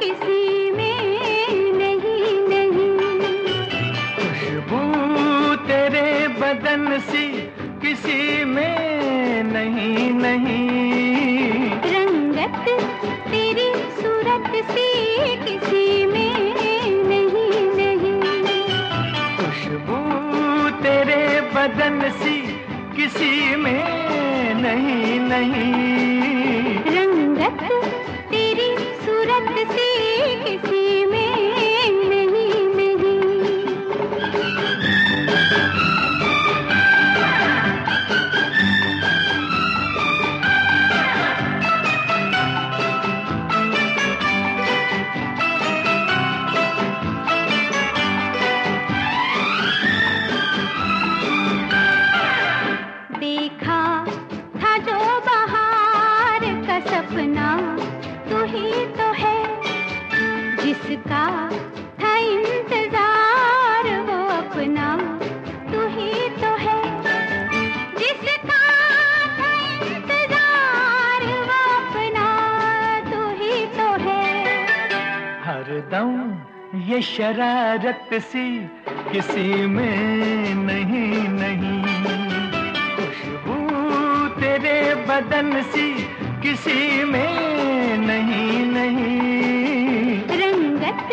किसी में नहीं नहीं। खुशबू तेरे बदन सी किसी में नहीं नहीं। रंगत तेरी सूरत सी किसी में नहीं नहीं। खुशबू तेरे बदन सी किसी में नहीं नहीं। देखा था जो बाहर का सपना, तू ही तो है जिसका था इंतज़ार वो अपना, तू ही तो है जिसका था इंतज़ार वो अपना, तू ही तो है। हरदम ये शरारत सी किसी में नहीं नहीं। बदन सी किसी में नहीं नहीं। रंगत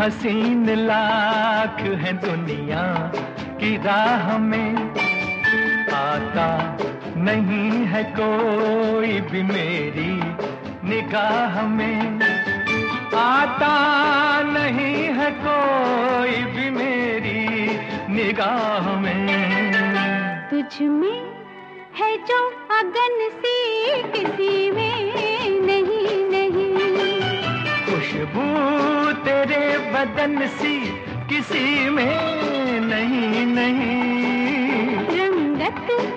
हसीन लाख है दुनिया की राह में। आता नहीं है कोई भी मेरी निगाह में। आता नहीं है कोई भी मेरी निगाह में। तुझ में बदन सी किसी में नहीं नहीं। रंगत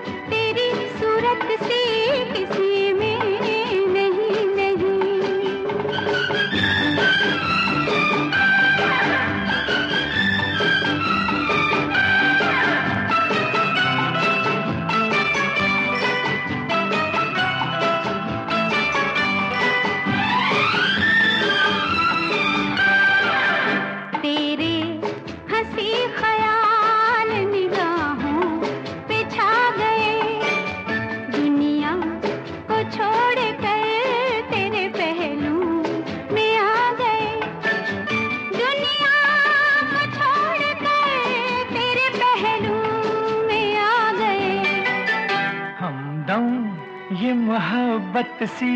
मोहब्बत सी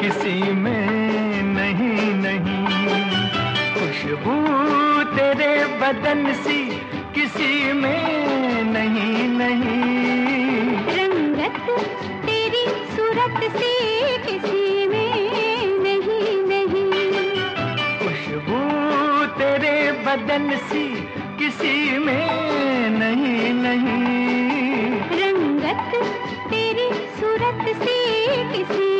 किसी में नहीं नहीं। खुशबू तेरे बदन सी किसी में नहीं नहीं। रंगत तेरी सूरत सी किसी में नहीं नहीं। खुशबू तेरे बदन सी किसी में नहीं नहीं। रंगत तेरी सूरत सी किसी